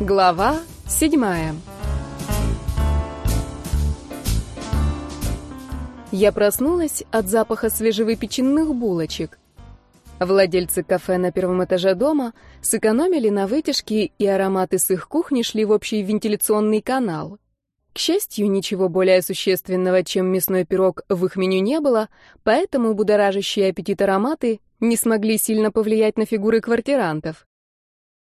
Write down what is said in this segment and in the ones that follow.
Глава седьмая Я проснулась от запаха свежевыпеченных булочек. Владельцы кафе на первом этаже дома сэкономили на вытяжке, и ароматы с их кухни шли в общий вентиляционный канал. К счастью, ничего более существенного, чем мясной пирог, в их меню не было, поэтому будоражащие аппетит ароматы не смогли сильно повлиять на фигуры квартирантов.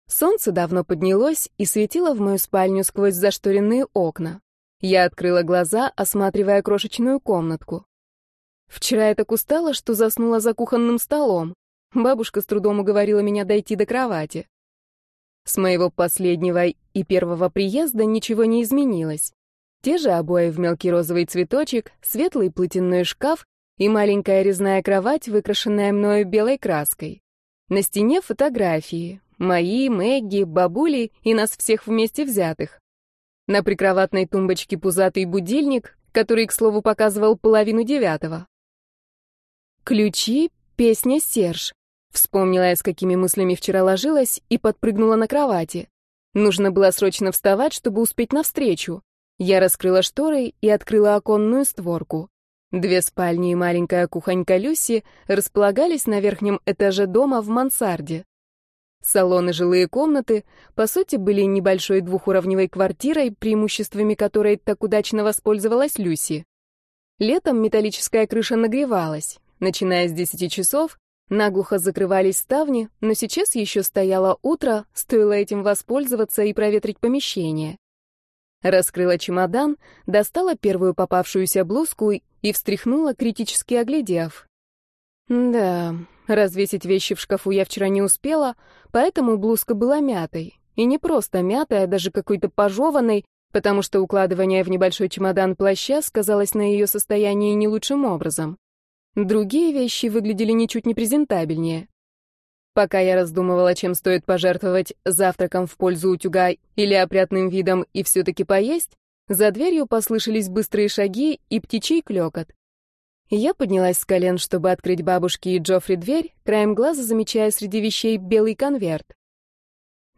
Солнце давно поднялось и светило в мою спальню сквозь зашторенные окна. Я открыла глаза, осматривая крошечную комнатку. Вчера я так устала, что заснула за кухонным столом. Бабушка с трудом уговорила меня дойти до кровати. С моего последнего и первого приезда ничего не изменилось. Те же обои в мелкий розовый цветочек, светлый платяной шкаф и маленькая резная кровать, выкрашенная мною белой краской. На стене фотографии, Мои, Мэгги, бабули и нас всех вместе взятых. На прикроватной тумбочке пузатый будильник, который, к слову, показывал половину девятого. Ключи, песня «Серж». Вспомнила я, с какими мыслями вчера ложилась, и подпрыгнула на кровати. Нужно было срочно вставать, чтобы успеть навстречу. Я раскрыла шторы и открыла оконную створку. Две спальни и маленькая кухонька Люси располагались на верхнем этаже дома в мансарде. Салон и жилые комнаты, по сути, были небольшой двухуровневой квартирой, преимуществами которой так удачно воспользовалась Люси. Летом металлическая крыша нагревалась. Начиная с 10 часов, наглухо закрывались ставни, но сейчас еще стояло утро, стоило этим воспользоваться и проветрить помещение. Раскрыла чемодан, достала первую попавшуюся блузку и встряхнула, критически оглядев. Да, Развесить вещи в шкафу я вчера не успела, поэтому блузка была мятой. И не просто мятая, а даже какой-то пожеванной, потому что укладывание в небольшой чемодан плаща сказалось на ее состоянии не лучшим образом. Другие вещи выглядели ничуть не презентабельнее. Пока я раздумывала, чем стоит пожертвовать завтраком в пользу утюга или опрятным видом и все-таки поесть, за дверью послышались быстрые шаги и птичий клёкот. Я поднялась с колен, чтобы открыть бабушке и Джоффри дверь, краем глаза замечая среди вещей белый конверт.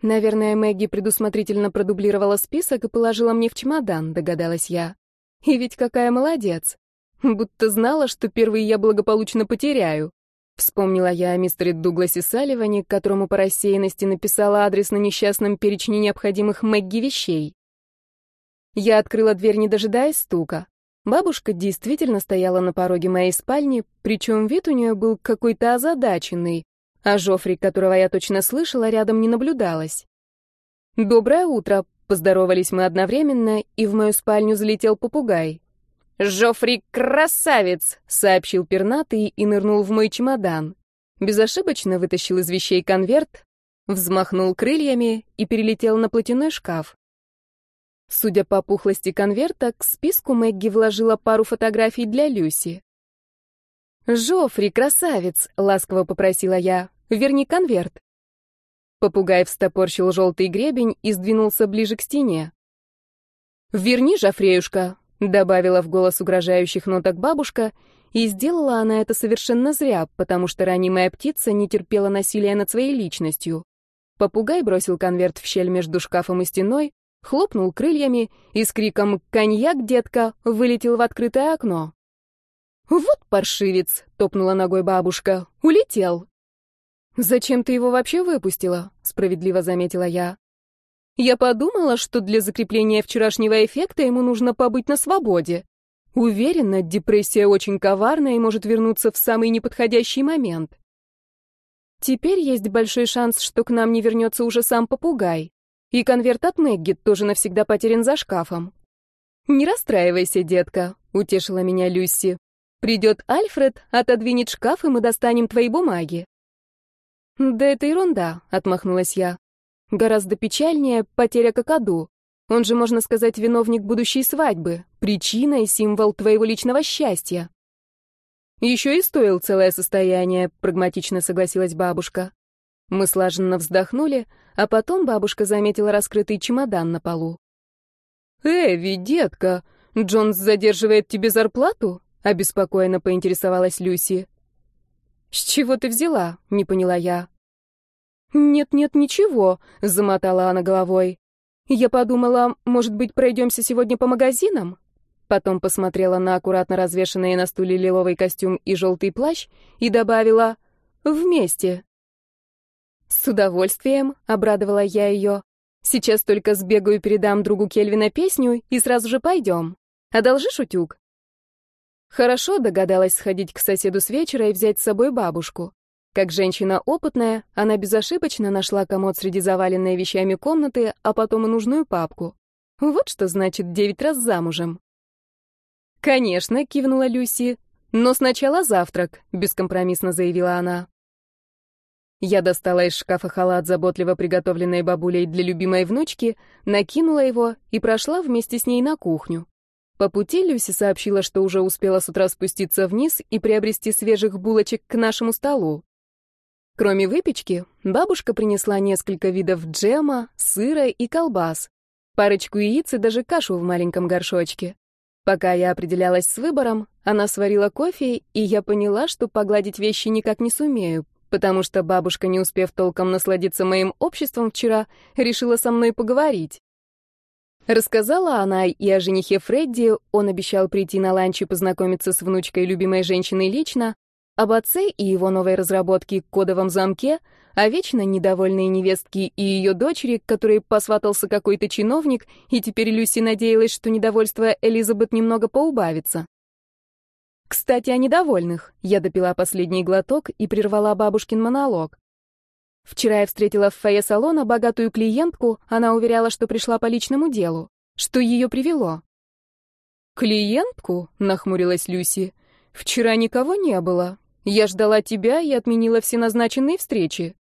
Наверное, Мэгги предусмотрительно продублировала список и положила мне в чемодан, догадалась я. И ведь какая молодец. Будто знала, что первый я благополучно потеряю. Вспомнила я о мистере Дугласе Салливане, которому по рассеянности написала адрес на несчастном перечне необходимых Мэгги вещей. Я открыла дверь, не дожидаясь стука. Бабушка действительно стояла на пороге моей спальни, причем вид у нее был какой-то озадаченный, а Жофри, которого я точно слышала, рядом не наблюдалось. «Доброе утро!» — поздоровались мы одновременно, и в мою спальню залетел попугай. «Жофри красавец!» — сообщил пернатый и нырнул в мой чемодан. Безошибочно вытащил из вещей конверт, взмахнул крыльями и перелетел на платяной шкаф. Судя по пухлости конверта, к списку Мэгги вложила пару фотографий для Люси. «Жофри, красавец!» — ласково попросила я. «Верни конверт». Попугай встопорщил желтый гребень и сдвинулся ближе к стене. «Верни, Жофреюшка!» — добавила в голос угрожающих ноток бабушка, и сделала она это совершенно зря, потому что ранимая птица не терпела насилия над своей личностью. Попугай бросил конверт в щель между шкафом и стеной, хлопнул крыльями и с криком «Коньяк, детка!» вылетел в открытое окно. «Вот паршивец!» — топнула ногой бабушка. «Улетел!» «Зачем ты его вообще выпустила?» — справедливо заметила я. «Я подумала, что для закрепления вчерашнего эффекта ему нужно побыть на свободе. Уверена, депрессия очень коварная и может вернуться в самый неподходящий момент. Теперь есть большой шанс, что к нам не вернется уже сам попугай. И конверт от Мэгги тоже навсегда потерян за шкафом. «Не расстраивайся, детка», — утешила меня Люси. «Придет Альфред, отодвинет шкаф, и мы достанем твои бумаги». «Да это ерунда», — отмахнулась я. «Гораздо печальнее потеря Кокоду. Он же, можно сказать, виновник будущей свадьбы, причина и символ твоего личного счастья». «Еще и стоил целое состояние», — прагматично согласилась бабушка. Мы слаженно вздохнули, а потом бабушка заметила раскрытый чемодан на полу. «Эви, детка, Джонс задерживает тебе зарплату?» — обеспокоенно поинтересовалась Люси. «С чего ты взяла?» — не поняла я. «Нет-нет, ничего», — замотала она головой. Я подумала, может быть, пройдемся сегодня по магазинам? Потом посмотрела на аккуратно развешанные на стуле лиловый костюм и желтый плащ и добавила «вместе». «С удовольствием», — обрадовала я ее. «Сейчас только сбегаю передам другу Кельвина песню и сразу же пойдем. Одолжишь утюг?» Хорошо догадалась сходить к соседу с вечера и взять с собой бабушку. Как женщина опытная, она безошибочно нашла комод среди заваленной вещами комнаты, а потом и нужную папку. Вот что значит девять раз замужем. «Конечно», — кивнула Люси. «Но сначала завтрак», — бескомпромиссно заявила она. Я достала из шкафа халат, заботливо приготовленной бабулей для любимой внучки, накинула его и прошла вместе с ней на кухню. По пути Люси сообщила, что уже успела с утра спуститься вниз и приобрести свежих булочек к нашему столу. Кроме выпечки, бабушка принесла несколько видов джема, сыра и колбас, парочку яиц и даже кашу в маленьком горшочке. Пока я определялась с выбором, она сварила кофе, и я поняла, что погладить вещи никак не сумею, потому что бабушка, не успев толком насладиться моим обществом вчера, решила со мной поговорить. Рассказала она и о женихе Фредди, он обещал прийти на ланч и познакомиться с внучкой любимой женщины лично, об отце и его новой разработке кодовом замке, о вечно недовольной невестке и ее дочери, которой посватался какой-то чиновник, и теперь Люси надеялась, что недовольство Элизабет немного поубавится. Кстати, о недовольных. Я допила последний глоток и прервала бабушкин монолог. Вчера я встретила в фойе салона богатую клиентку, она уверяла, что пришла по личному делу. Что ее привело? «Клиентку?» — нахмурилась Люси. «Вчера никого не было. Я ждала тебя и отменила все назначенные встречи».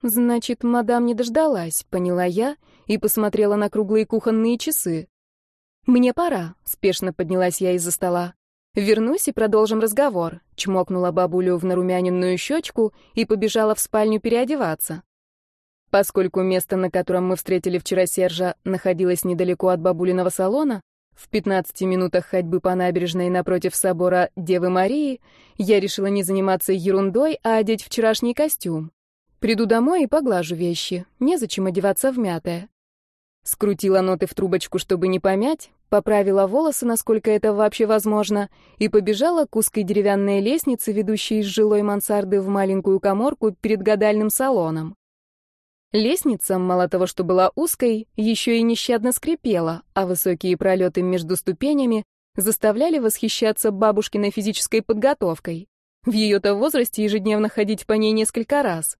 «Значит, мадам не дождалась», — поняла я и посмотрела на круглые кухонные часы. «Мне пора», — спешно поднялась я из-за стола. «Вернусь и продолжим разговор», — чмокнула бабулю в нарумяненную щечку и побежала в спальню переодеваться. Поскольку место, на котором мы встретили вчера Сержа, находилось недалеко от бабулиного салона, в 15 минутах ходьбы по набережной напротив собора Девы Марии, я решила не заниматься ерундой, а одеть вчерашний костюм. Приду домой и поглажу вещи, незачем одеваться в мятое. Скрутила ноты в трубочку, чтобы не помять, поправила волосы, насколько это вообще возможно, и побежала к узкой деревянной лестнице, ведущей из жилой мансарды в маленькую коморку перед гадальным салоном. Лестница, мало того, что была узкой, еще и нещадно скрипела, а высокие пролеты между ступенями заставляли восхищаться бабушкиной физической подготовкой. В ее-то возрасте ежедневно ходить по ней несколько раз.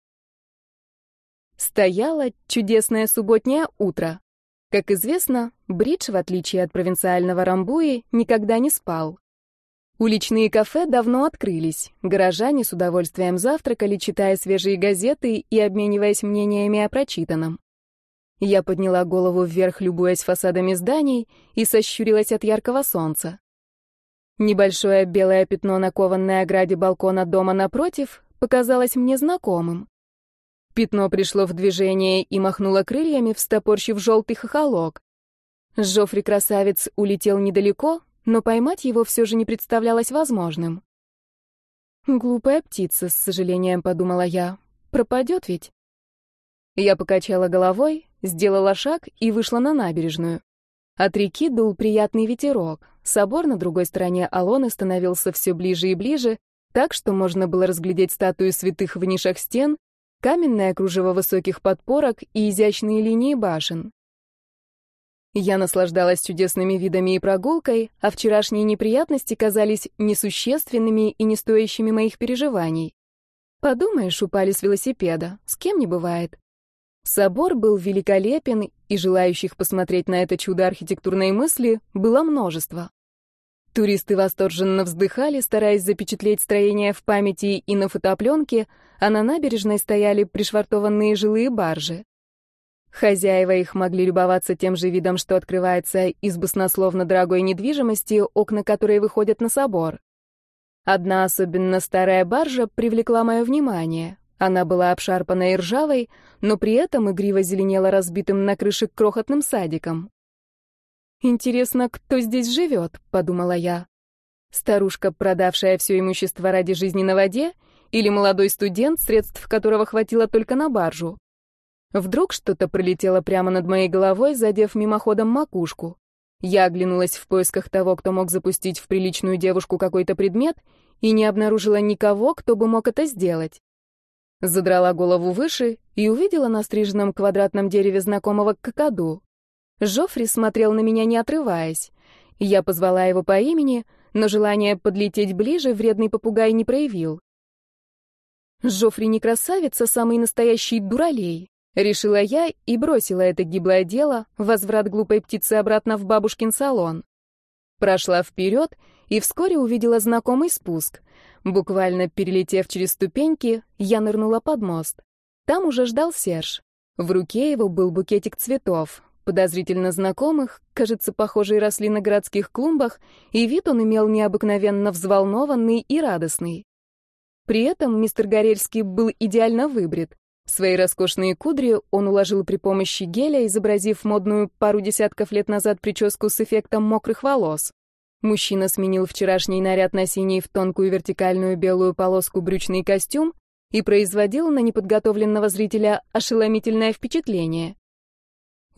Стояло чудесное субботнее утро. Как известно, бридж, в отличие от провинциального Рамбуи, никогда не спал. Уличные кафе давно открылись. Горожане с удовольствием завтракали, читая свежие газеты и обмениваясь мнениями о прочитанном. Я подняла голову вверх, любуясь фасадами зданий, и сощурилась от яркого солнца. Небольшое белое пятно на кованной ограде балкона дома напротив показалось мне знакомым. Пятно пришло в движение и махнуло крыльями, встопорщив желтый хохолок. Жофри-красавец улетел недалеко, но поймать его все же не представлялось возможным. «Глупая птица», — с сожалением подумала я. «Пропадет ведь?» Я покачала головой, сделала шаг и вышла на набережную. От реки дул приятный ветерок. Собор на другой стороне Алоны становился все ближе и ближе, так что можно было разглядеть статуи святых в нишах стен каменное кружево высоких подпорок и изящные линии башен. Я наслаждалась чудесными видами и прогулкой, а вчерашние неприятности казались несущественными и не стоящими моих переживаний. Подумаешь, упали с велосипеда, с кем не бывает. Собор был великолепен, и желающих посмотреть на это чудо архитектурной мысли было множество. Туристы восторженно вздыхали, стараясь запечатлеть строение в памяти и на фотопленке, а на набережной стояли пришвартованные жилые баржи. Хозяева их могли любоваться тем же видом, что открывается из баснословно дорогой недвижимости, окна которой выходят на собор. Одна особенно старая баржа привлекла мое внимание. Она была обшарпана и ржавой, но при этом игриво зеленела разбитым на крыше крохотным садиком. «Интересно, кто здесь живет?» — подумала я. Старушка, продавшая все имущество ради жизни на воде, или молодой студент, средств которого хватило только на баржу? Вдруг что-то пролетело прямо над моей головой, задев мимоходом макушку. Я оглянулась в поисках того, кто мог запустить в приличную девушку какой-то предмет, и не обнаружила никого, кто бы мог это сделать. Задрала голову выше и увидела на стриженном квадратном дереве знакомого какаду. Жофри смотрел на меня, не отрываясь. Я позвала его по имени, но желание подлететь ближе вредный попугай не проявил. Жофри не красавица, самый настоящий дуралей. Решила я и бросила это гиблое дело, возврат глупой птицы обратно в бабушкин салон. Прошла вперед и вскоре увидела знакомый спуск. Буквально перелетев через ступеньки, я нырнула под мост. Там уже ждал Серж. В руке его был букетик цветов, подозрительно знакомых, кажется, похожие росли на городских клумбах, и вид он имел необыкновенно взволнованный и радостный. При этом мистер Горельский был идеально выбрит. Свои роскошные кудри он уложил при помощи геля, изобразив модную пару десятков лет назад прическу с эффектом мокрых волос. Мужчина сменил вчерашний наряд на синий в тонкую вертикальную белую полоску брючный костюм и производил на неподготовленного зрителя ошеломительное впечатление.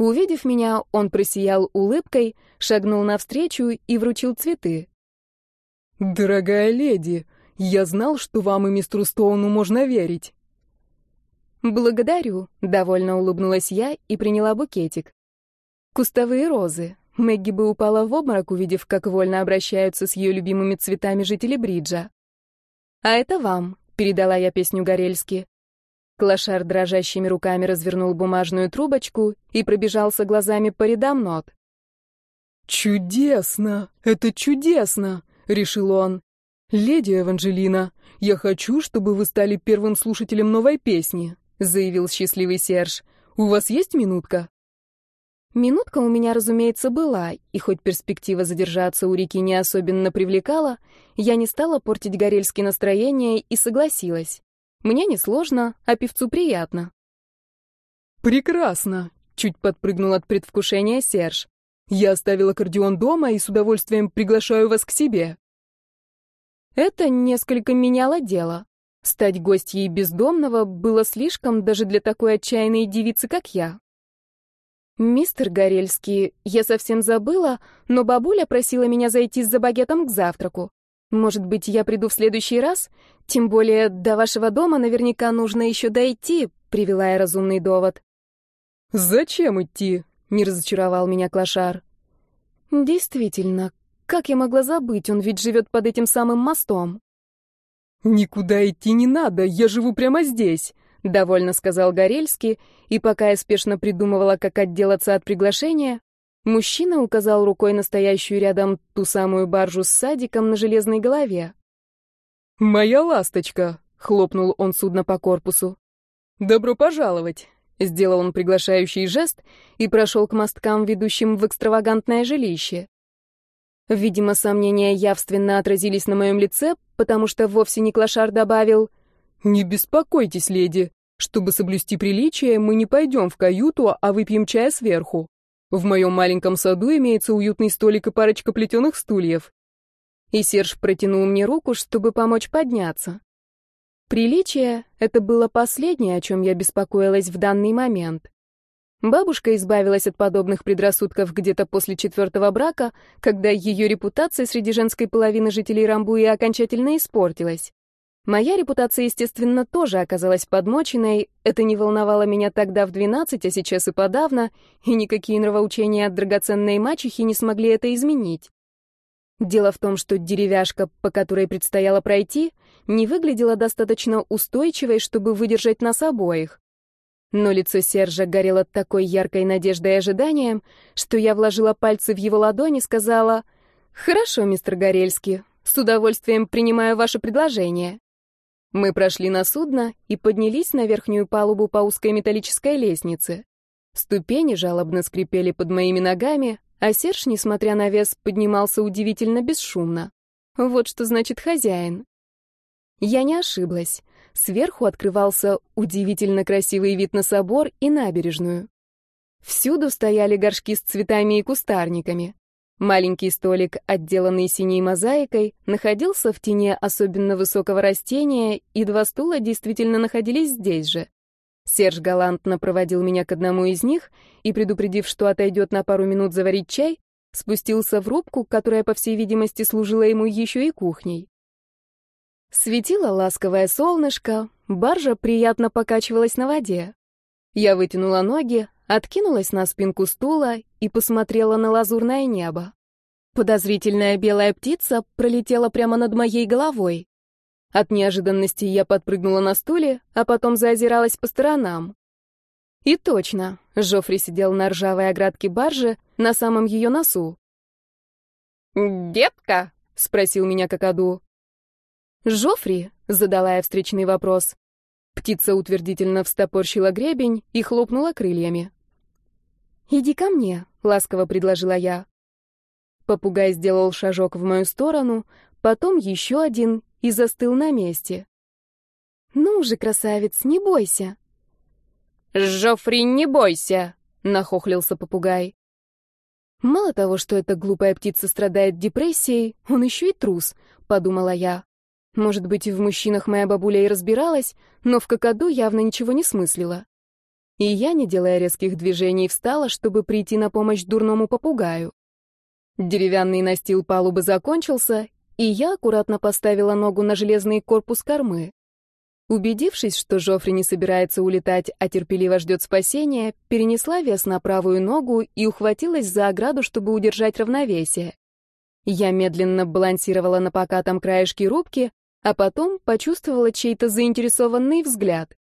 Увидев меня, он просиял улыбкой, шагнул навстречу и вручил цветы. «Дорогая леди, я знал, что вам и мистеру Стоуну можно верить». «Благодарю», — довольно улыбнулась я и приняла букетик. Кустовые розы. Мэгги бы упала в обморок, увидев, как вольно обращаются с ее любимыми цветами жители Бриджа. «А это вам», — передала я песню Горельски. Клашар дрожащими руками развернул бумажную трубочку и пробежался глазами по рядам нот. «Чудесно! Это чудесно!» — решил он. «Леди Эванжелина, я хочу, чтобы вы стали первым слушателем новой песни заявил счастливый Серж. «У вас есть минутка?» Минутка у меня, разумеется, была, и хоть перспектива задержаться у реки не особенно привлекала, я не стала портить Горельски настроение и согласилась. Мне несложно, а певцу приятно. «Прекрасно!» — чуть подпрыгнул от предвкушения Серж. «Я оставил аккордеон дома и с удовольствием приглашаю вас к себе». Это несколько меняло дело. Стать гостьей бездомного было слишком даже для такой отчаянной девицы, как я. «Мистер Горельский, я совсем забыла, но бабуля просила меня зайти за багетом к завтраку. Может быть, я приду в следующий раз? Тем более, до вашего дома наверняка нужно еще дойти», — привела я разумный довод. «Зачем идти?» — не разочаровал меня Клашар. «Действительно, как я могла забыть, он ведь живет под этим самым мостом». «Никуда идти не надо, я живу прямо здесь», — довольно сказал Горельский, и пока я спешно придумывала, как отделаться от приглашения, мужчина указал рукой настоящую рядом ту самую баржу с садиком на железной голове. «Моя ласточка», — хлопнул он судно по корпусу. «Добро пожаловать», — сделал он приглашающий жест и прошел к мосткам, ведущим в экстравагантное жилище. Видимо, сомнения явственно отразились на моем лице, потому что вовсе не Клашар добавил «Не беспокойтесь, леди. Чтобы соблюсти приличие, мы не пойдем в каюту, а выпьем чая сверху. В моем маленьком саду имеется уютный столик и парочка плетеных стульев». И Серж протянул мне руку, чтобы помочь подняться. Приличие — это было последнее, о чем я беспокоилась в данный момент. Бабушка избавилась от подобных предрассудков где-то после четвертого брака, когда ее репутация среди женской половины жителей Рамбуи окончательно испортилась. Моя репутация, естественно, тоже оказалась подмоченной, это не волновало меня тогда в 12, а сейчас и подавно, и никакие нравоучения от драгоценной мачехи не смогли это изменить. Дело в том, что деревяшка, по которой предстояло пройти, не выглядела достаточно устойчивой, чтобы выдержать нас обоих. Но лицо Сержа горело такой яркой надеждой и ожиданием, что я вложила пальцы в его ладони и сказала «Хорошо, мистер Горельский, с удовольствием принимаю ваше предложение». Мы прошли на судно и поднялись на верхнюю палубу по узкой металлической лестнице. Ступени жалобно скрипели под моими ногами, а Серж, несмотря на вес, поднимался удивительно бесшумно. Вот что значит хозяин. Я не ошиблась. Сверху открывался удивительно красивый вид на собор и набережную. Всюду стояли горшки с цветами и кустарниками. Маленький столик, отделанный синей мозаикой, находился в тени особенно высокого растения, и два стула действительно находились здесь же. Серж галантно проводил меня к одному из них и, предупредив, что отойдет на пару минут заварить чай, спустился в рубку, которая, по всей видимости, служила ему еще и кухней. Светило ласковое солнышко, баржа приятно покачивалась на воде. Я вытянула ноги, откинулась на спинку стула и посмотрела на лазурное небо. Подозрительная белая птица пролетела прямо над моей головой. От неожиданности я подпрыгнула на стуле, а потом заозиралась по сторонам. И точно, Жофри сидел на ржавой оградке баржи, на самом ее носу. «Детка?» — спросил меня Какаду. «Жофри?» — задала я встречный вопрос. Птица утвердительно встопорщила гребень и хлопнула крыльями. «Иди ко мне», — ласково предложила я. Попугай сделал шажок в мою сторону, потом еще один и застыл на месте. «Ну же, красавец, не бойся!» «Жофри, не бойся!» — нахохлился попугай. «Мало того, что эта глупая птица страдает депрессией, он еще и трус», — подумала я. Может быть, и в мужчинах моя бабуля и разбиралась, но в какаду явно ничего не смыслила. И я, не делая резких движений, встала, чтобы прийти на помощь дурному попугаю. Деревянный настил палубы закончился, и я аккуратно поставила ногу на железный корпус кормы. Убедившись, что Жофри не собирается улетать, а терпеливо ждет спасения, перенесла вес на правую ногу и ухватилась за ограду, чтобы удержать равновесие. Я медленно балансировала на покатом краешке рубки, а потом почувствовала чей-то заинтересованный взгляд.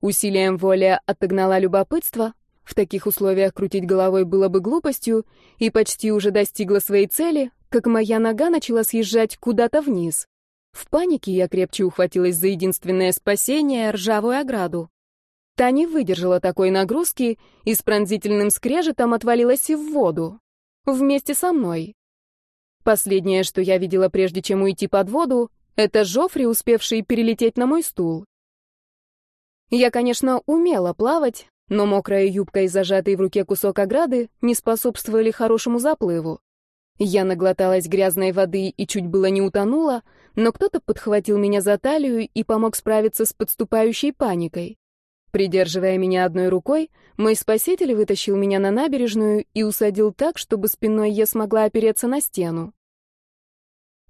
Усилием воли отогнала любопытство, в таких условиях крутить головой было бы глупостью, и почти уже достигла своей цели, как моя нога начала съезжать куда-то вниз. В панике я крепче ухватилась за единственное спасение — ржавую ограду. Та не выдержала такой нагрузки и с пронзительным скрежетом отвалилась в воду. Вместе со мной. Последнее, что я видела прежде, чем уйти под воду, это Жофри, успевший перелететь на мой стул. Я, конечно, умела плавать, но мокрая юбка и зажатый в руке кусок ограды не способствовали хорошему заплыву. Я наглоталась грязной воды и чуть было не утонула, но кто-то подхватил меня за талию и помог справиться с подступающей паникой. Придерживая меня одной рукой, мой спаситель вытащил меня на набережную и усадил так, чтобы спиной я смогла опереться на стену.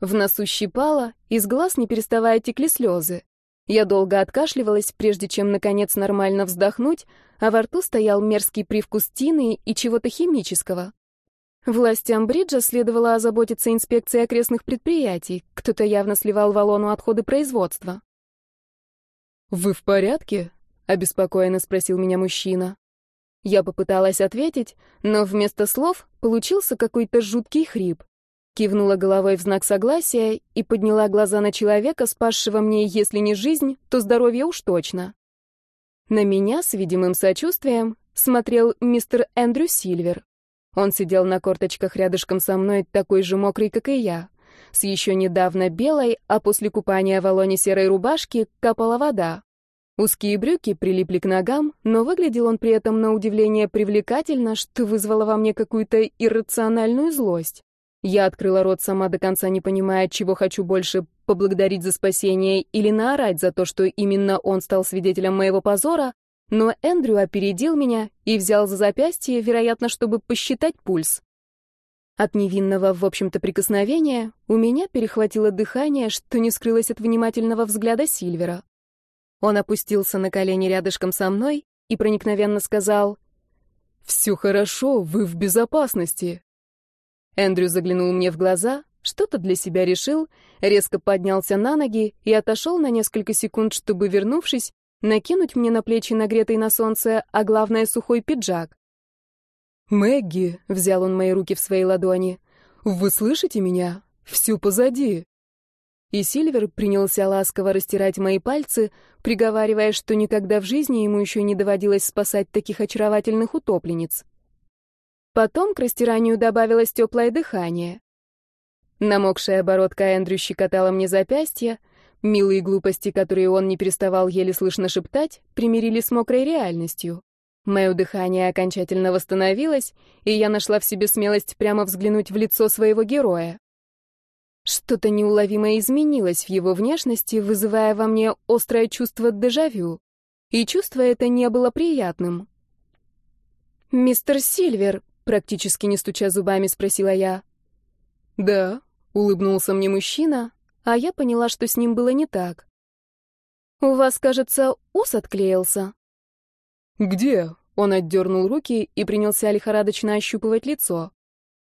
В носу щипало, из глаз не переставая текли слезы. Я долго откашливалась, прежде чем, наконец, нормально вздохнуть, а во рту стоял мерзкий привкус тины и чего-то химического. Властям Бриджа следовало озаботиться инспекцией окрестных предприятий. Кто-то явно сливал в отходы производства. «Вы в порядке?» — обеспокоенно спросил меня мужчина. Я попыталась ответить, но вместо слов получился какой-то жуткий хрип кивнула головой в знак согласия и подняла глаза на человека, спасшего мне, если не жизнь, то здоровье уж точно. На меня с видимым сочувствием смотрел мистер Эндрю Сильвер. Он сидел на корточках рядышком со мной, такой же мокрый, как и я, с еще недавно белой, а после купания в алоне серой рубашки капала вода. Узкие брюки прилипли к ногам, но выглядел он при этом на удивление привлекательно, что вызвало во мне какую-то иррациональную злость. Я открыла рот сама до конца, не понимая, чего хочу больше — поблагодарить за спасение или наорать за то, что именно он стал свидетелем моего позора, но Эндрю опередил меня и взял за запястье, вероятно, чтобы посчитать пульс. От невинного, в общем-то, прикосновения у меня перехватило дыхание, что не скрылось от внимательного взгляда Сильвера. Он опустился на колени рядышком со мной и проникновенно сказал «Все хорошо, вы в безопасности. Эндрю заглянул мне в глаза, что-то для себя решил, резко поднялся на ноги и отошел на несколько секунд, чтобы, вернувшись, накинуть мне на плечи нагретый на солнце, а главное, сухой пиджак. «Мэгги», — взял он мои руки в свои ладони, — «вы слышите меня? Все позади». И Сильвер принялся ласково растирать мои пальцы, приговаривая, что никогда в жизни ему еще не доводилось спасать таких очаровательных утопленниц. Потом к растиранию добавилось теплое дыхание. Намокшая бородка Эндрю щекотала мне запястье, милые глупости, которые он не переставал еле слышно шептать, примирили с мокрой реальностью. Мое дыхание окончательно восстановилось, и я нашла в себе смелость прямо взглянуть в лицо своего героя. Что-то неуловимое изменилось в его внешности, вызывая во мне острое чувство дежавю. И чувство это не было приятным. «Мистер Сильвер», — практически не стуча зубами, спросила я. «Да», — улыбнулся мне мужчина, а я поняла, что с ним было не так. «У вас, кажется, ус отклеился». «Где?» — он отдернул руки и принялся лихорадочно ощупывать лицо.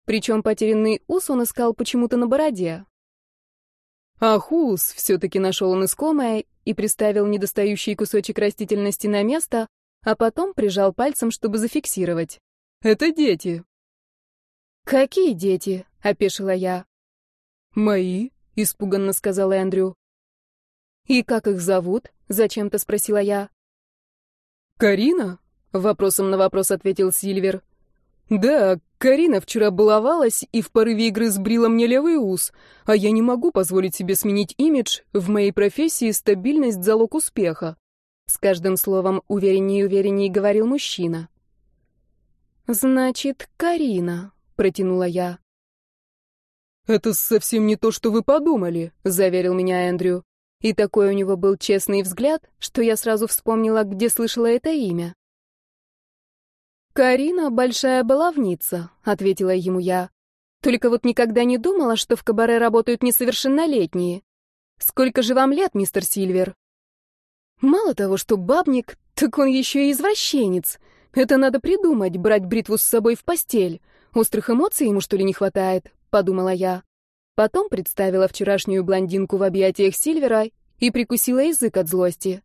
Причем потерянный ус он искал почему-то на бороде. Ах, ус! Все-таки нашел он искомое и приставил недостающий кусочек растительности на место, а потом прижал пальцем, чтобы зафиксировать. «Это дети». «Какие дети?» — опешила я. «Мои», — испуганно сказал Эндрю. «И как их зовут?» — зачем-то спросила я. «Карина?» — вопросом на вопрос ответил Сильвер. «Да, Карина вчера баловалась и в порыве игры сбрила мне левый ус, а я не могу позволить себе сменить имидж. В моей профессии стабильность — залог успеха». С каждым словом увереннее и увереннее говорил мужчина. «Значит, Карина», — протянула я. «Это совсем не то, что вы подумали», — заверил меня Эндрю. И такой у него был честный взгляд, что я сразу вспомнила, где слышала это имя. «Карина — большая баловница», — ответила ему я. «Только вот никогда не думала, что в кабаре работают несовершеннолетние. Сколько же вам лет, мистер Сильвер?» «Мало того, что бабник, так он еще и извращенец. Это надо придумать, брать бритву с собой в постель. Острых эмоций ему, что ли, не хватает?» — подумала я. Потом представила вчерашнюю блондинку в объятиях Сильвера и прикусила язык от злости.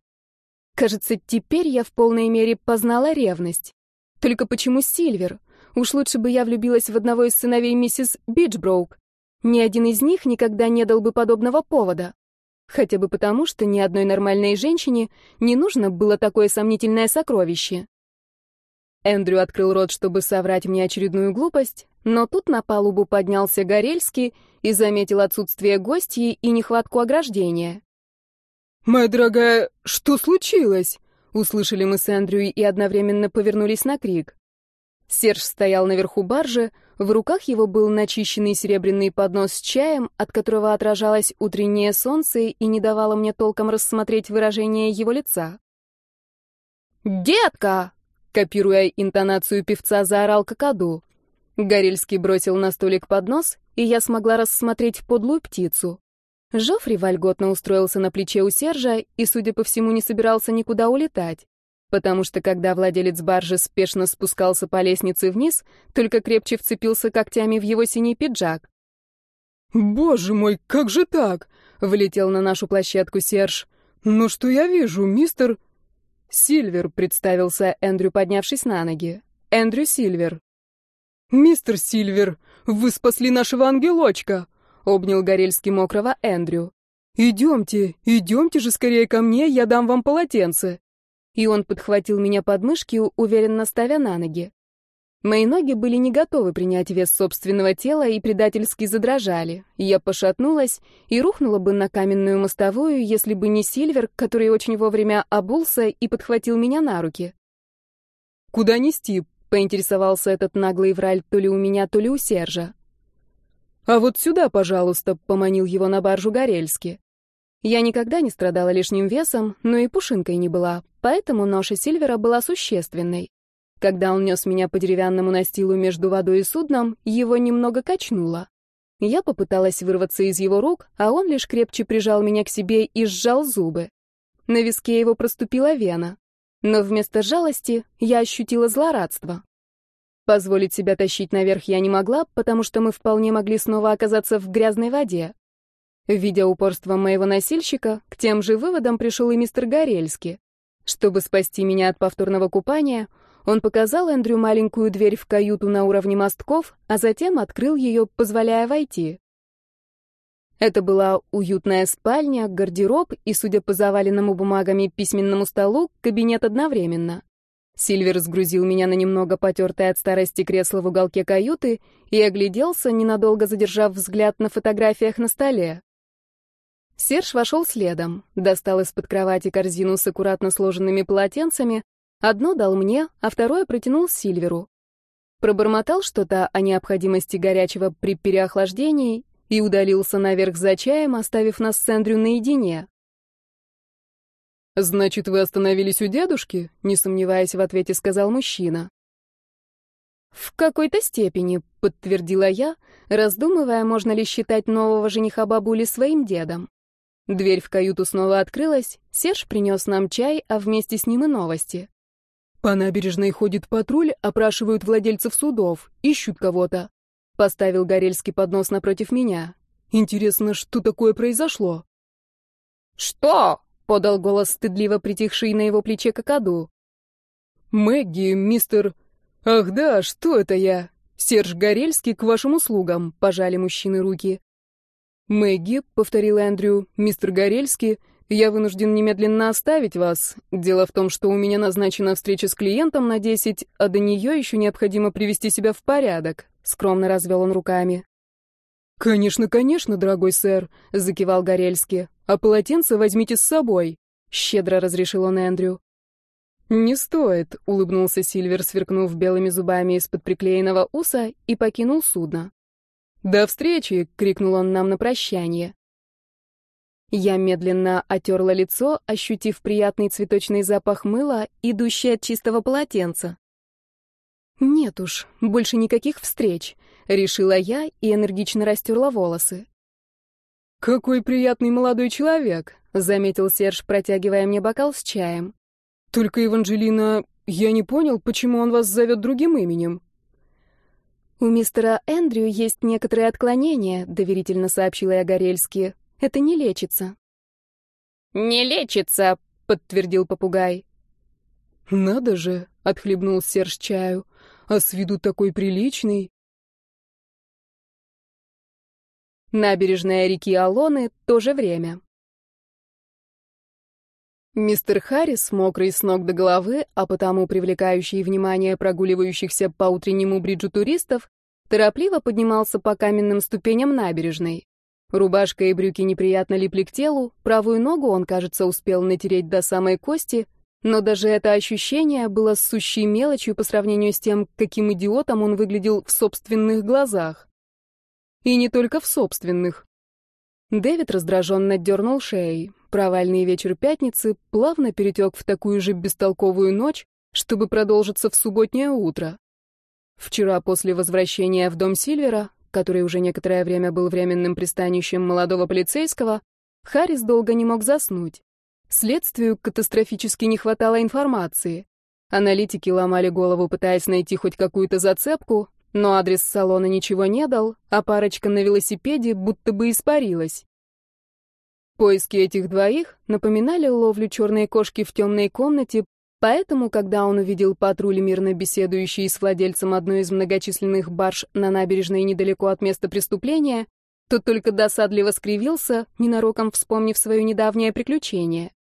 Кажется, теперь я в полной мере познала ревность. Только почему Сильвер? Уж лучше бы я влюбилась в одного из сыновей миссис Бичброук. Ни один из них никогда не дал бы подобного повода. Хотя бы потому, что ни одной нормальной женщине не нужно было такое сомнительное сокровище. Эндрю открыл рот, чтобы соврать мне очередную глупость, но тут на палубу поднялся Горельский и заметил отсутствие гостей и нехватку ограждения. «Моя дорогая, что случилось?» Услышали мы с Эндрю и одновременно повернулись на крик. Серж стоял наверху баржи, в руках его был начищенный серебряный поднос с чаем, от которого отражалось утреннее солнце и не давало мне толком рассмотреть выражение его лица. «Детка!» — копируя интонацию певца, заорал какаду. Горельский бросил на столик поднос, и я смогла рассмотреть подлую птицу. Жофри вольготно устроился на плече у Сержа и, судя по всему, не собирался никуда улетать, потому что, когда владелец баржи спешно спускался по лестнице вниз, только крепче вцепился когтями в его синий пиджак. «Боже мой, как же так?» — влетел на нашу площадку Серж. «Ну что я вижу, мистер...» «Сильвер», — представился Эндрю, поднявшись на ноги. «Эндрю Сильвер». «Мистер Сильвер, вы спасли нашего ангелочка!» обнял Горельский мокрого Эндрю. «Идемте, идемте же скорее ко мне, я дам вам полотенце». И он подхватил меня под мышки, уверенно ставя на ноги. Мои ноги были не готовы принять вес собственного тела и предательски задрожали. Я пошатнулась и рухнула бы на каменную мостовую, если бы не Сильвер, который очень вовремя обулся и подхватил меня на руки. «Куда нести?» — поинтересовался этот наглый враль то ли у меня, то ли у Сержа. «А вот сюда, пожалуйста», — поманил его на баржу Горельски. Я никогда не страдала лишним весом, но и пушинкой не была, поэтому ноша Сильвера была существенной. Когда он нес меня по деревянному настилу между водой и судном, его немного качнуло. Я попыталась вырваться из его рук, а он лишь крепче прижал меня к себе и сжал зубы. На виске его проступила вена. Но вместо жалости я ощутила злорадство. Позволить себя тащить наверх я не могла, потому что мы вполне могли снова оказаться в грязной воде. Видя упорство моего носильщика, к тем же выводам пришел и мистер Горельский. Чтобы спасти меня от повторного купания, он показал Эндрю маленькую дверь в каюту на уровне мостков, а затем открыл ее, позволяя войти. Это была уютная спальня, гардероб и, судя по заваленному бумагами письменному столу, кабинет одновременно. Сильвер сгрузил меня на немного потертое от старости кресло в уголке каюты и огляделся, ненадолго задержав взгляд на фотографиях на столе. Серж вошел следом, достал из-под кровати корзину с аккуратно сложенными полотенцами, одно дал мне, а второе протянул Сильверу. Пробормотал что-то о необходимости горячего при переохлаждении и удалился наверх за чаем, оставив нас с Эндрю наедине. «Значит, вы остановились у дедушки?» — не сомневаясь в ответе, сказал мужчина. «В какой-то степени», — подтвердила я, раздумывая, можно ли считать нового жениха бабули своим дедом. Дверь в каюту снова открылась, Серж принес нам чай, а вместе с ним и новости. «По набережной ходит патруль, опрашивают владельцев судов, ищут кого-то», — поставил Горельский поднос напротив меня. «Интересно, что такое произошло?» «Что?» — подал голос стыдливо притихший на его плече какаду. «Мэгги, мистер...» «Ах да, что это я? Серж Горельский к вашим услугам», — пожали мужчины руки. «Мэгги», — повторил Эндрю, — «мистер Горельский, я вынужден немедленно оставить вас. Дело в том, что у меня назначена встреча с клиентом на десять, а до нее еще необходимо привести себя в порядок», — скромно развел он руками. «Конечно, конечно, дорогой сэр», — закивал Горельский. «А полотенце возьмите с собой», — щедро разрешил он Эндрю. «Не стоит», — улыбнулся Сильвер, сверкнув белыми зубами из-под приклеенного уса, и покинул судно. «До встречи!» — крикнул он нам на прощание. Я медленно отерла лицо, ощутив приятный цветочный запах мыла, идущий от чистого полотенца. «Нет уж, больше никаких встреч», — решила я и энергично растерла волосы. «Какой приятный молодой человек», — заметил Серж, протягивая мне бокал с чаем. «Только, Еванжелина, я не понял, почему он вас зовет другим именем». «У мистера Эндрю есть некоторые отклонения», — доверительно сообщила я Горельски. «Это не лечится». «Не лечится», — подтвердил попугай. «Надо же», — отхлебнул Серж чаю, — «а с виду такой приличный». Набережная реки Алоны, то же время. Мистер Харрис, мокрый с ног до головы, а потому привлекающий внимание прогуливающихся по утреннему бриджу туристов, торопливо поднимался по каменным ступеням набережной. Рубашка и брюки неприятно липли к телу, правую ногу он, кажется, успел натереть до самой кости, но даже это ощущение было сущей мелочью по сравнению с тем, каким идиотом он выглядел в собственных глазах. И не только в собственных. Дэвид раздраженно дернул шеей. Провальный вечер пятницы плавно перетек в такую же бестолковую ночь, чтобы продолжиться в субботнее утро. Вчера после возвращения в дом Сильвера, который уже некоторое время был временным пристанищем молодого полицейского, Харрис долго не мог заснуть. Следствию катастрофически не хватало информации. Аналитики ломали голову, пытаясь найти хоть какую-то зацепку, но адрес салона ничего не дал, а парочка на велосипеде будто бы испарилась. Поиски этих двоих напоминали ловлю черной кошки в темной комнате, поэтому, когда он увидел патруль, мирно беседующий с владельцем одной из многочисленных барж на набережной недалеко от места преступления, то только досадливо скривился, ненароком вспомнив свое недавнее приключение.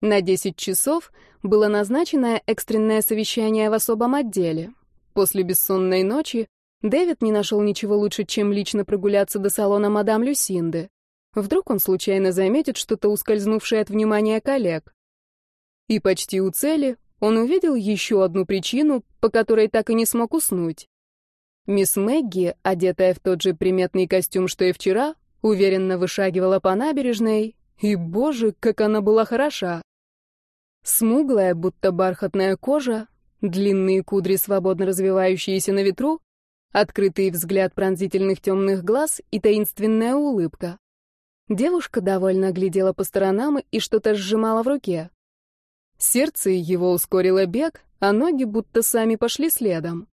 На 10 часов было назначено экстренное совещание в особом отделе. После бессонной ночи Дэвид не нашел ничего лучше, чем лично прогуляться до салона мадам Люсинды. Вдруг он случайно заметит что-то ускользнувшее от внимания коллег. И почти у цели он увидел еще одну причину, по которой так и не смог уснуть. Мисс Мэгги, одетая в тот же приметный костюм, что и вчера, уверенно вышагивала по набережной, и, боже, как она была хороша! Смуглая, будто бархатная кожа, Длинные кудри, свободно развивающиеся на ветру, открытый взгляд пронзительных темных глаз и таинственная улыбка. Девушка довольно глядела по сторонам и что-то сжимала в руке. Сердце его ускорило бег, а ноги будто сами пошли следом.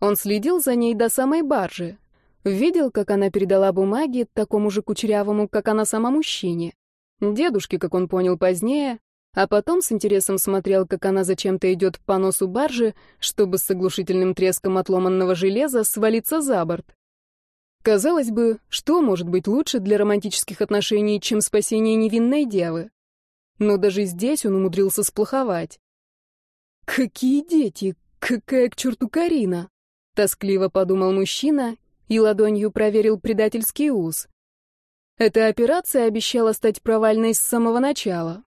Он следил за ней до самой баржи. Видел, как она передала бумаги такому же кучерявому, как она сама мужчине. Дедушке, как он понял позднее, а потом с интересом смотрел, как она зачем-то идет по носу баржи, чтобы с оглушительным треском отломанного железа свалиться за борт. Казалось бы, что может быть лучше для романтических отношений, чем спасение невинной девы? Но даже здесь он умудрился сплоховать. «Какие дети! Какая к черту Карина!» — тоскливо подумал мужчина и ладонью проверил предательский ус. Эта операция обещала стать провальной с самого начала.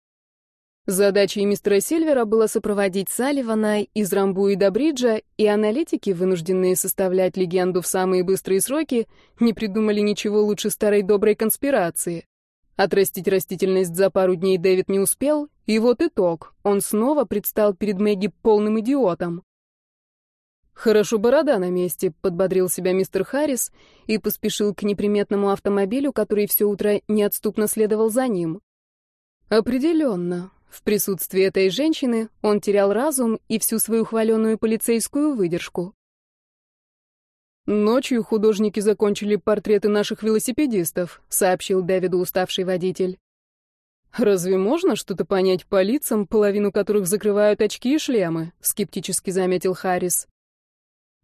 Задачей мистера Сильвера было сопроводить Салливана из Рамбу и до Бриджа, и аналитики, вынужденные составлять легенду в самые быстрые сроки, не придумали ничего лучше старой доброй конспирации. Отрастить растительность за пару дней Дэвид не успел, и вот итог. Он снова предстал перед Мэгги полным идиотом. «Хорошо, борода на месте», — подбодрил себя мистер Харрис и поспешил к неприметному автомобилю, который все утро неотступно следовал за ним. Определенно, в присутствии этой женщины он терял разум и всю свою хваленую полицейскую выдержку. «Ночью художники закончили портреты наших велосипедистов», — сообщил Дэвиду уставший водитель. «Разве можно что-то понять по лицам, половину которых закрывают очки и шлемы?» — скептически заметил Харрис.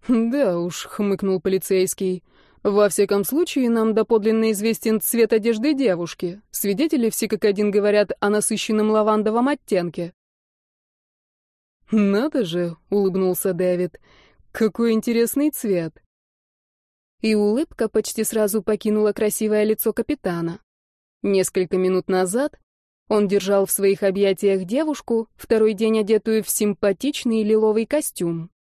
«Да уж», — хмыкнул полицейский. «Во всяком случае, нам доподлинно известен цвет одежды девушки. Свидетели все как один говорят о насыщенном лавандовом оттенке». «Надо же», — улыбнулся Дэвид, — «какой интересный цвет». И улыбка почти сразу покинула красивое лицо капитана. Несколько минут назад он держал в своих объятиях девушку, второй день одетую в симпатичный лиловый костюм.